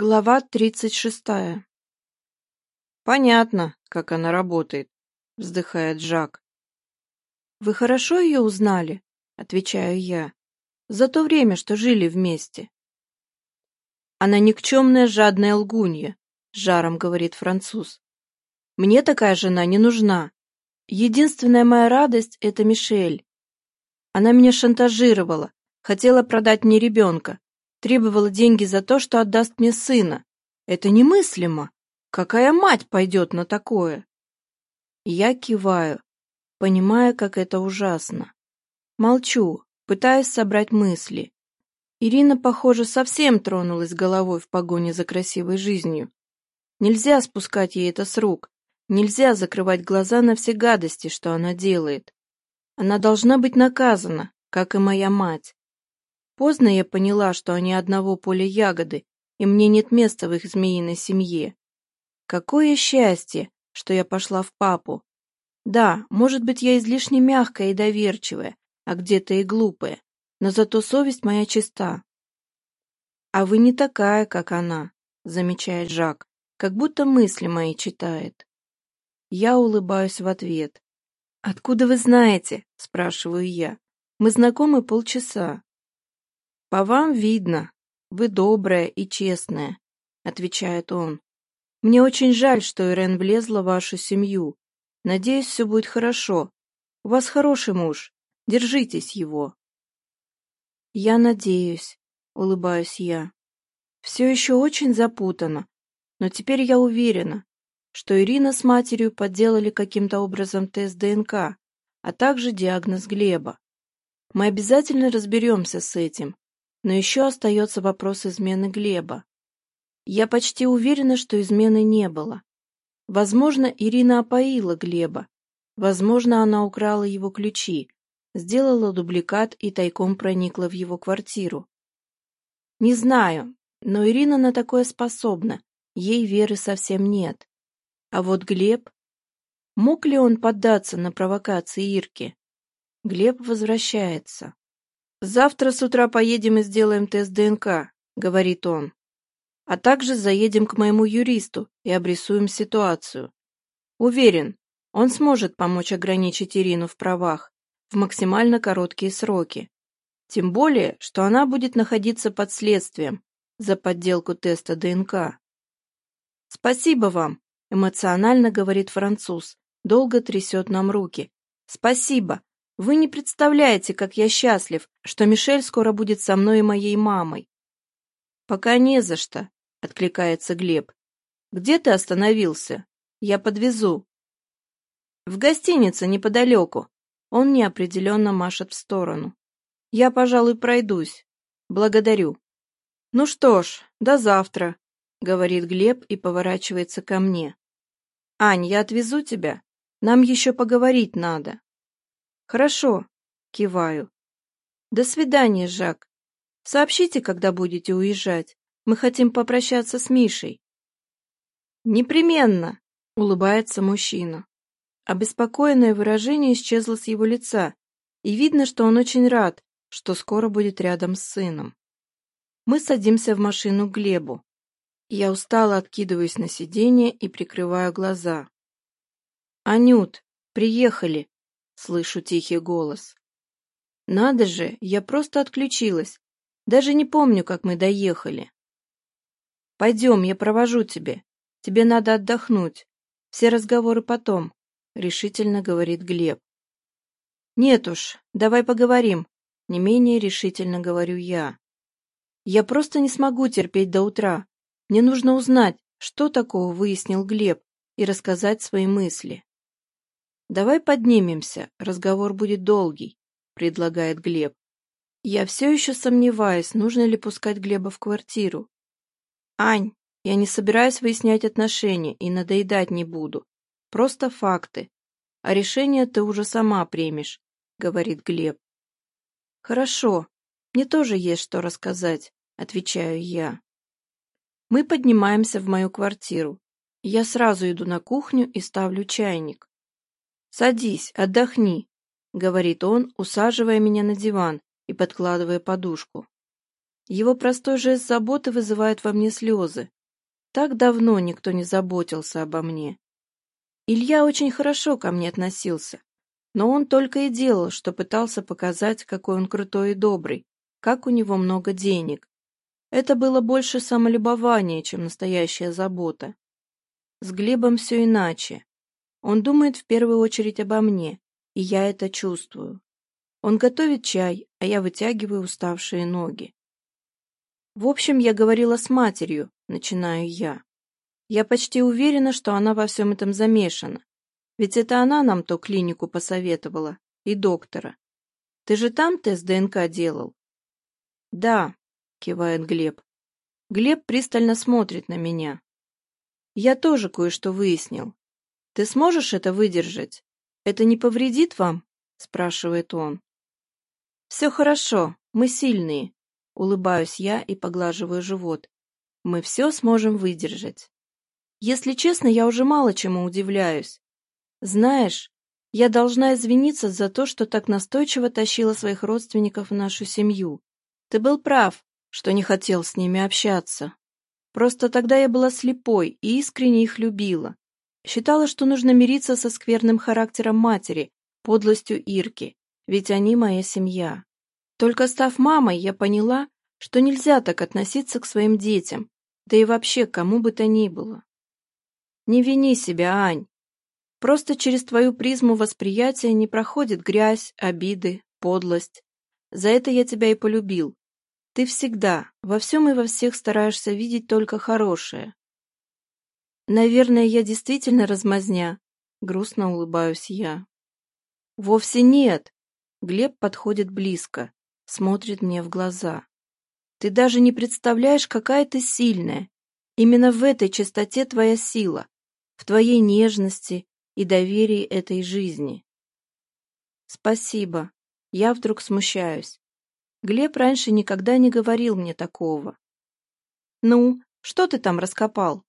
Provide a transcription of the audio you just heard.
Глава 36. «Понятно, как она работает», — вздыхает Жак. «Вы хорошо ее узнали?» — отвечаю я. «За то время, что жили вместе». «Она никчемная жадная лгунья», — жаром говорит француз. «Мне такая жена не нужна. Единственная моя радость — это Мишель. Она меня шантажировала, хотела продать мне ребенка, требовала деньги за то, что отдаст мне сына. Это немыслимо. Какая мать пойдет на такое? Я киваю, понимая, как это ужасно. Молчу, пытаясь собрать мысли. Ирина, похоже, совсем тронулась головой в погоне за красивой жизнью. Нельзя спускать ей это с рук. Нельзя закрывать глаза на все гадости, что она делает. Она должна быть наказана, как и моя мать. Поздно я поняла, что они одного поля ягоды, и мне нет места в их змеиной семье. Какое счастье, что я пошла в папу. Да, может быть, я излишне мягкая и доверчивая, а где-то и глупая, но зато совесть моя чиста. «А вы не такая, как она», — замечает Жак, как будто мысли мои читает. Я улыбаюсь в ответ. «Откуда вы знаете?» — спрашиваю я. «Мы знакомы полчаса. — По вам видно. Вы добрая и честная, — отвечает он. — Мне очень жаль, что Ирен влезла в вашу семью. Надеюсь, все будет хорошо. У вас хороший муж. Держитесь его. Я надеюсь, — улыбаюсь я. Все еще очень запутано, но теперь я уверена, что Ирина с матерью подделали каким-то образом тест ДНК, а также диагноз Глеба. Мы обязательно разберемся с этим, но еще остается вопрос измены Глеба. Я почти уверена, что измены не было. Возможно, Ирина опоила Глеба. Возможно, она украла его ключи, сделала дубликат и тайком проникла в его квартиру. Не знаю, но Ирина на такое способна, ей веры совсем нет. А вот Глеб... Мог ли он поддаться на провокации Ирки? Глеб возвращается. «Завтра с утра поедем и сделаем тест ДНК», — говорит он. «А также заедем к моему юристу и обрисуем ситуацию. Уверен, он сможет помочь ограничить Ирину в правах в максимально короткие сроки. Тем более, что она будет находиться под следствием за подделку теста ДНК». «Спасибо вам», — эмоционально говорит француз, долго трясет нам руки. «Спасибо, вы не представляете, как я счастлив, что Мишель скоро будет со мной и моей мамой. Пока не за что, откликается Глеб. Где ты остановился? Я подвезу. В гостинице неподалеку. Он неопределенно машет в сторону. Я, пожалуй, пройдусь. Благодарю. Ну что ж, до завтра, говорит Глеб и поворачивается ко мне. Ань, я отвезу тебя. Нам еще поговорить надо. «Хорошо», — киваю. «До свидания, Жак. Сообщите, когда будете уезжать. Мы хотим попрощаться с Мишей». «Непременно», — улыбается мужчина. Обеспокоенное выражение исчезло с его лица, и видно, что он очень рад, что скоро будет рядом с сыном. Мы садимся в машину Глебу. Я устало откидываюсь на сиденье и прикрываю глаза. «Анют, приехали!» слышу тихий голос. Надо же, я просто отключилась. Даже не помню, как мы доехали. Пойдем, я провожу тебя. Тебе надо отдохнуть. Все разговоры потом, — решительно говорит Глеб. Нет уж, давай поговорим, — не менее решительно говорю я. Я просто не смогу терпеть до утра. Мне нужно узнать, что такого выяснил Глеб, и рассказать свои мысли. «Давай поднимемся, разговор будет долгий», — предлагает Глеб. Я все еще сомневаюсь, нужно ли пускать Глеба в квартиру. «Ань, я не собираюсь выяснять отношения и надоедать не буду. Просто факты. А решение ты уже сама примешь», — говорит Глеб. «Хорошо. Мне тоже есть что рассказать», — отвечаю я. Мы поднимаемся в мою квартиру. Я сразу иду на кухню и ставлю чайник. «Садись, отдохни», — говорит он, усаживая меня на диван и подкладывая подушку. Его простой жест заботы вызывает во мне слезы. Так давно никто не заботился обо мне. Илья очень хорошо ко мне относился, но он только и делал, что пытался показать, какой он крутой и добрый, как у него много денег. Это было больше самолюбование, чем настоящая забота. С Глебом все иначе. Он думает в первую очередь обо мне, и я это чувствую. Он готовит чай, а я вытягиваю уставшие ноги. В общем, я говорила с матерью, начинаю я. Я почти уверена, что она во всем этом замешана. Ведь это она нам то клинику посоветовала и доктора. Ты же там тест ДНК делал? Да, кивает Глеб. Глеб пристально смотрит на меня. Я тоже кое-что выяснил. «Ты сможешь это выдержать? Это не повредит вам?» — спрашивает он. «Все хорошо, мы сильные», — улыбаюсь я и поглаживаю живот. «Мы все сможем выдержать». Если честно, я уже мало чему удивляюсь. Знаешь, я должна извиниться за то, что так настойчиво тащила своих родственников в нашу семью. Ты был прав, что не хотел с ними общаться. Просто тогда я была слепой и искренне их любила. Считала, что нужно мириться со скверным характером матери, подлостью Ирки, ведь они моя семья. Только став мамой, я поняла, что нельзя так относиться к своим детям, да и вообще кому бы то ни было. Не вини себя, Ань. Просто через твою призму восприятия не проходит грязь, обиды, подлость. За это я тебя и полюбил. Ты всегда, во всем и во всех стараешься видеть только хорошее. Наверное, я действительно размазня. Грустно улыбаюсь я. Вовсе нет. Глеб подходит близко, смотрит мне в глаза. Ты даже не представляешь, какая ты сильная. Именно в этой чистоте твоя сила, в твоей нежности и доверии этой жизни. Спасибо. Я вдруг смущаюсь. Глеб раньше никогда не говорил мне такого. Ну, что ты там раскопал?